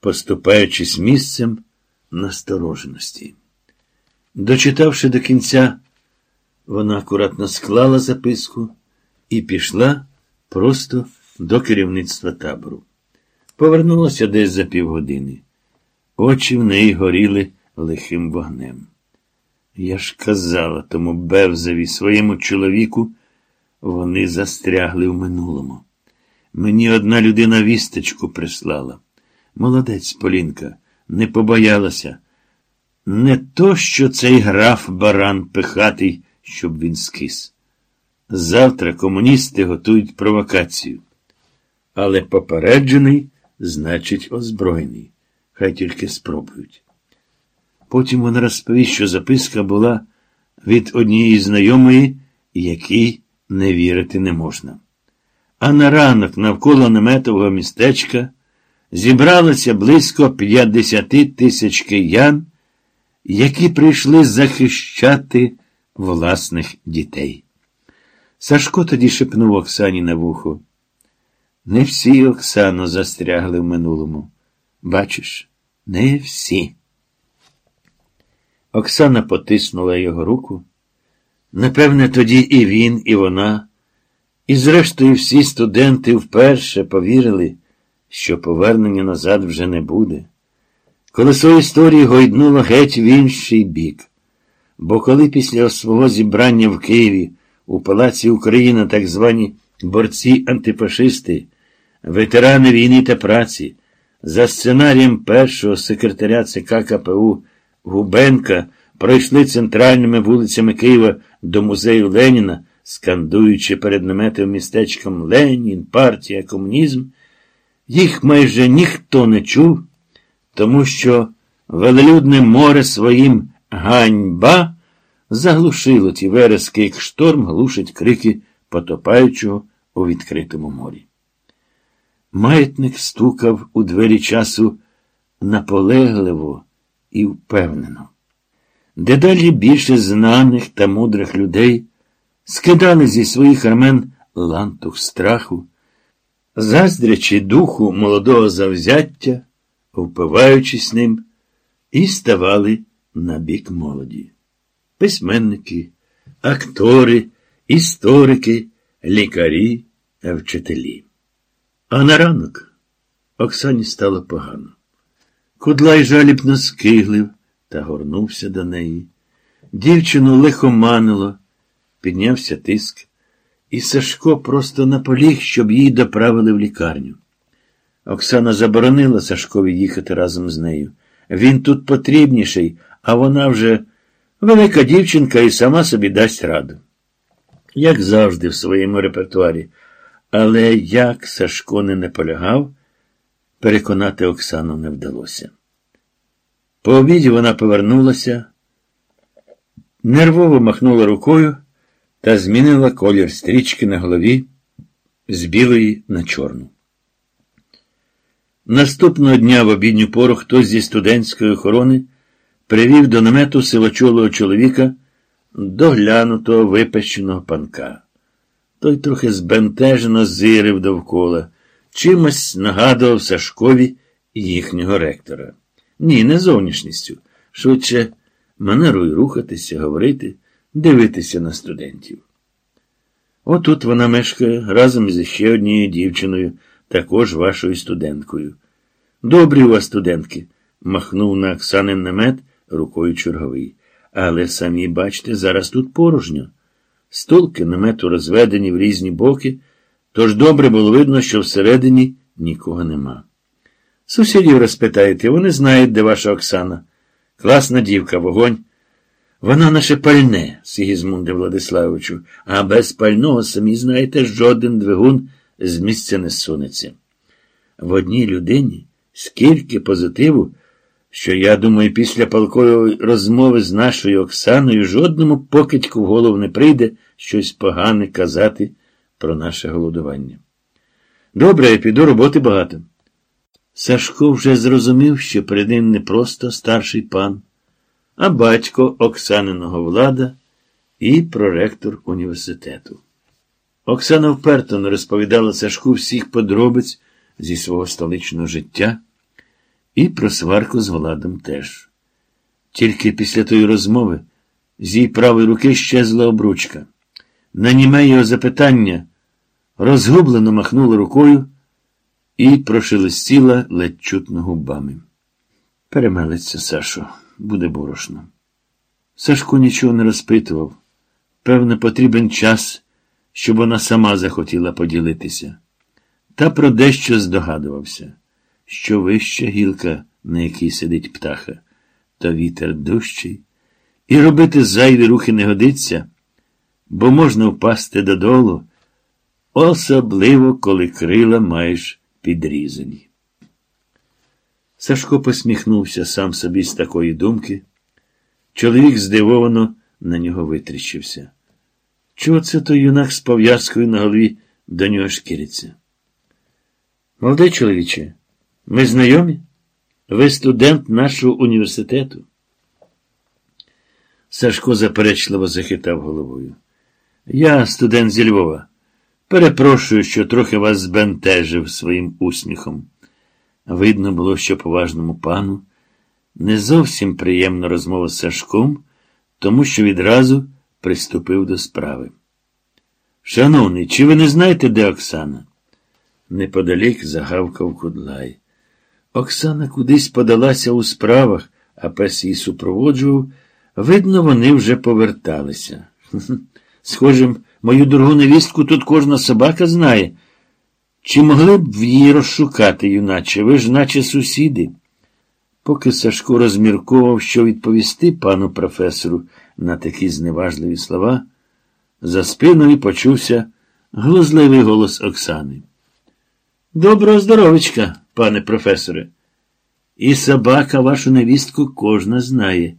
поступаючись місцем настороженості. Дочитавши до кінця, вона акуратно склала записку і пішла просто до керівництва табору. Повернулася десь за півгодини. Очі в неї горіли лихим вогнем. Я ж казала тому Бевзеві своєму чоловіку, вони застрягли в минулому. Мені одна людина вісточку прислала. Молодець Полінка, не побоялася. Не то, що цей граф баран пихатий, щоб він скис. Завтра комуністи готують провокацію. Але попереджений, значить, озброєний. Хай тільки спробують. Потім вона розповість, що записка була від однієї знайомої, якій не вірити не можна. А на ранок навколо наметового містечка зібралося близько 50 тисяч киян, які прийшли захищати власних дітей. Сашко тоді шепнув Оксані на вухо. Не всі Оксано застрягли в минулому. Бачиш, не всі. Оксана потиснула його руку. Напевне, тоді і він, і вона, і, зрештою, всі студенти вперше повірили, що повернення назад вже не буде. Колесо історії гойднуло геть в інший бік. Бо коли після свого зібрання в Києві у Палаці Україна так звані борці-антифашисти, ветерани війни та праці, за сценарієм першого секретаря ЦК КПУ Губенка пройшли центральними вулицями Києва до музею Леніна, скандуючи перед наметом містечком Ленін, партія, комунізм, їх майже ніхто не чув, тому що велелюдне море своїм ганьба заглушило ті верески, як шторм глушить крики потопаючого у відкритому морі. Маятник стукав у двері часу наполегливо і впевнено. Дедалі більше знаних та мудрих людей скидали зі своїх рамен лантух страху, заздрячи духу молодого завзяття, впиваючись ним, і ставали на бік молоді. Письменники, актори, історики, лікарі, вчителі. А на ранок Оксані стало погано. Кудлай жалібно скиглив та горнувся до неї. Дівчину лихоманило, піднявся тиск, і Сашко просто наполіг, щоб її доправили в лікарню. Оксана заборонила Сашкові їхати разом з нею. Він тут потрібніший, а вона вже велика дівчинка і сама собі дасть раду. Як завжди, в своєму репертуарі. Але як Сашко не наполягав, переконати Оксану не вдалося. По обіді вона повернулася, нервово махнула рукою та змінила колір стрічки на голові з білої на чорну. Наступного дня в обідню пору хтось зі студентської охорони привів до намету сивочолого чоловіка доглянутого випещеного панка. Той трохи збентежено зирив довкола, чимось нагадував Сашкові їхнього ректора. Ні, не зовнішністю. Швидше манерою рухатися, говорити, дивитися на студентів. Отут вона мешкає разом зі ще однією дівчиною, також вашою студенткою. Добрі у вас студентки, махнув на Оксанин намет рукою черговий. Але самі бачите, зараз тут порожньо. Столки намету розведені в різні боки, тож добре було видно, що всередині нікого нема. Сусідів розпитаєте, вони знають, де ваша Оксана. Класна дівка, вогонь. Вона наше пальне, Сігізмунде Владиславовичу, а без пального, самі знаєте, жоден двигун з місця не сунеться. В одній людині скільки позитиву, що, я думаю, після палкової розмови з нашою Оксаною жодному покидьку в голову не прийде щось погане казати про наше голодування. Добре, я піду роботи багато. Сашко вже зрозумів, що перед ним не просто старший пан, а батько Оксаниного влада і проректор університету. Оксана вперто не розповідала Сашку всіх подробиць зі свого столичного життя І про сварку з Владом теж. Тільки після тої розмови з її правої руки щезла обручка. На німе його запитання розгублено махнула рукою і прошелестіла ледь чутно губами. Перемелиться, Сашо, буде борошно. Сашко нічого не розпитував. Певне, потрібен час, щоб вона сама захотіла поділитися. Та про дещо здогадувався, що вища гілка, на якій сидить птаха, то вітер дужчий, і робити зайві рухи не годиться, бо можна впасти додолу, особливо, коли крила маєш підрізані. Сашко посміхнувся сам собі з такої думки. Чоловік здивовано на нього витріщився. Чого це той юнак з пов'язкою на голові до нього шкіриться? Молодий чоловіче, ми знайомі? Ви студент нашого університету? Сашко заперечливо захитав головою. Я студент зі Львова. Перепрошую, що трохи вас збентежив своїм усміхом. Видно було, що поважному пану не зовсім приємна розмова з Сашком, тому що відразу приступив до справи. Шановний, чи ви не знаєте, де Оксана? Неподалік загавкав Кудлай. Оксана кудись подалася у справах, а пес її супроводжував. Видно, вони вже поверталися. Схоже, мою дорогу невістку тут кожна собака знає. Чи могли б її розшукати, юначе? Ви ж наче сусіди? Поки Сашко розмірковував, що відповісти пану професору на такі зневажливі слова, за спиною почувся глузливий голос Оксани. Доброго здоровечка, пане професоре. І собака вашу невістку кожна знає.